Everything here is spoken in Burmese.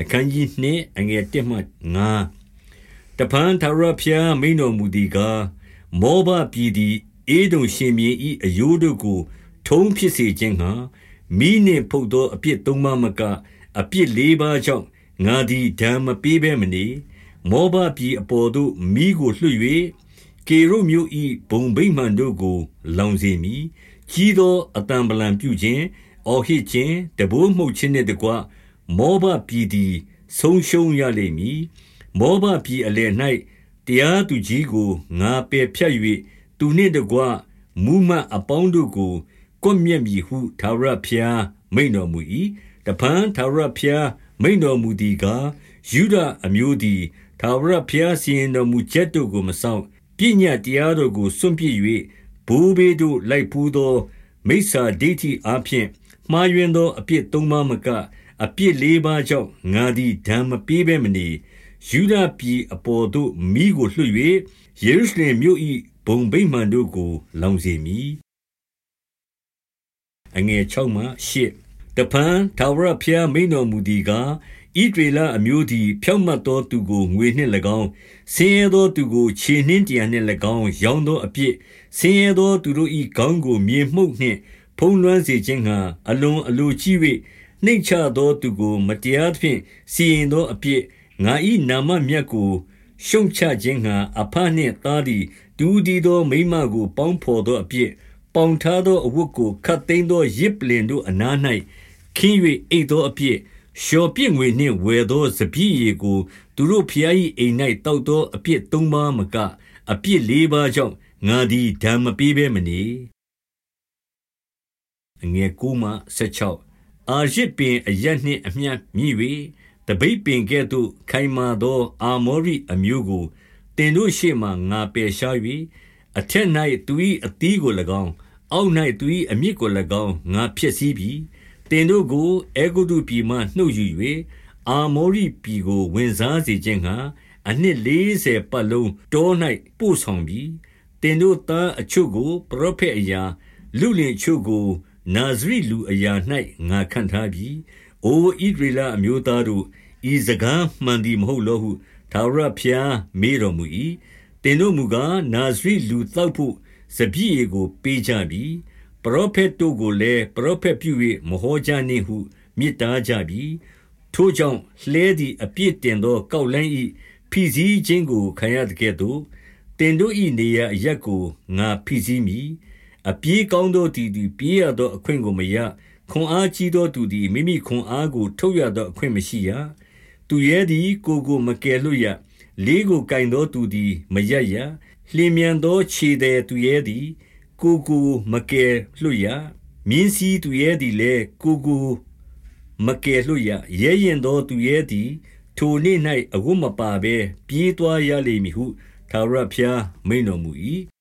အခန်းကြီးနှင့်အငယ်1မှ9တပန်သာရဖျားမိန်တော်မူသည်ကားမောဘပြည်သည်အေဒုံရှင်မြေ၏အယိုးတို့ကို ထုံးဖြစ်စေခြင်းဟာမိနှင့်ဖုတ်သောအပြစ်သုံးပါးမကအပြစ်လေးပါးကြောင့်ငါသည်ဓမ္မပေးဘဲမနေမောဘပြည်အပေါ်သို့မိကိုလွှတ်၍ကေရုမြို့၏ဘုံဗိမှန်တို့ကို လောင်စေမည်ကြီးသောအတံပလံပြုခြင်းအော်ဟစ်ခြင်းတဘိုးမှုတ်ခြင်းနှင့်တကွ မောဘပြည်သည်ဆုံးရှုံးရလိမ့်မည်မောဘပြည်အလယ်၌တရားသူကြီးကိုငါပယ်ဖြတ်၍သူနှင့်တကွမူမှအပေါင်းတို့ကိုကွပ်မျက်မည်ဟုသာရဖျားမိန်တော်မူ၏တပန်းသာရဖျားမိန်တော်မူသည်ကားယူဒအမျိုးသည်သာရဖျားစီရင်တော်မူချက်တို့ကိုမဆောင်ပညာတရားတို့ကိုစွန့်ပစ်၍ဘိုးဘေးတို့လိုက်ပူးသောမိစ္ဆာဒိဋ္ဌိအားဖြင့်မှားယွင်းသောအပြစ်သုံးပါးမက အပြစ်လေးပါးကြောင့်ငါသည်ဒဏ်မပေးဘဲမနေယူဒပြည်အပေါ်သို့မိကိုလွှတ်၍ယေရုရှလင်မြို့၏ဘုံဗိမာန်တို့ကို လောင်စေမည်အငယ်6မှ8တပန်ထာဝရဘုရားမိန်တော်မူသည်ကားဣဒရေလအမျိုးသည်ဖြောင့်မတ်သောသူကိုငွေနှင့်၎င်းဆင်းရဲသောသူကိုခြေနှင်းတရံနှင့်၎င်းရောင်းသောအပြစ်ဆင်းရဲသောသူတို့၏ခေါင်းကိုမြေမှုန့်နှင့်ဖုံးလွှမ်းစေခြင်းငှာအလွန်အလိုကြီး၍ နှိမ့်ချသောသူကို မတရားသဖြင့် စီရင်သောအပြစ် ငါ၏နာမမြတ်ကို ရှုံချခြင်းငှာအဖနှင့်သားသည်တူဒီသော မိမကို ပေါင်းဖော်သောအပြစ် ပေါင်ထားသောအဝတ်ကိုခတ်သိမ်းသောရစ်ပလင်တို့အနား၌ခင်း၍အိတ်သောအပြစ် လျှော်ပြစ်ငွေနှင့်ဝယ်သော စပြည့်ရည်ကို သူတို့ဖျား၏အိမ်၌တောက်သောအပြစ်သုံးပါးမက အပြစ်လေးပါးကြောင့် ငါသည်ဓမ္မပေးဘဲမနေအငယ်9မှ16 အာရဇ်ပင်အရပ်နှင့်အမျှမြင့်၍သပိတ်ပင်ကဲ့သို့ ခိုင်မာသော အာမောရိအမျိုးကိုသင်တို့ရှေ့မှာငါပယ်ရှား၍အထက်၌သူ၏အသီးကို၎င်း၊အောက်၌သူ၏အမြစ်ကို၎င်းငါဖျက်ဆီးပြီ။သင်တို့ကိုအဲဂုတ္တုပြည်မှနှုတ်ယူ၍အာမောရိပြည်ကို ဝင်စားစေခြင်းငှါအနှစ်လေးဆယ်ပတ်လုံးတော၌ပို့ဆောင်ပြီ။သင်တို့သားအချို့ကို ပရောဖက်အရာ၊လုလင်အချို့ကို နာဇရိလူအရာ၌ငါခန့်ထားပြီ။အိုဣသရေလအမျိုးသားတို့၊ဤစကားမှန်သည်မဟုတ်လောဟုထာဝရဘုရားမေးတော်မူ၏။သင်တို့မူကား၊နာဇရိလူသောက်ဘို့စပျစ်ရည်ကိုပေးကြပြီ။ပရောဖက်တို့ကိုလည်းပရောဖက်ပြု၍မဟောကြနှင့်ဟုမြစ်တားကြပြီ။ထိုကြောင့်လှည်းသည်အပြည့်တင်သော ကောက်လှိုင်း၏ဖိစီးခြင်းကိုခံရသကဲ့သို့၊သင်တို့၏နေရာအရပ်ကိုငါဖိစီးမည် အပြေးကောင်းသောသူသည်ပြေးရသောအခွင့်ကိုမရခွန်အားကြီးသောသူသည်မိမိခွန်အားကို ထုတ်ရသောအခွင့်မရှိရသူရဲသည်ကိုကိုမကယ်လွတ်ရလေးကိုကင်သောသူသည်မရရလျင်မြန်သောခြေသည်သူရဲသည်ကိုကိုမကယ်လွတ်ရမြင်းစည်းသူရဲသည်လည်းကိုကိုမကယ်လွတ်ရရဲရင်သောသူရဲသည်ထိုနေ့၌အဝတ်မပါဘဲပြေးသွားရလိမ့်မည်ဟုသာရဖျားမိန်တော်မူ၏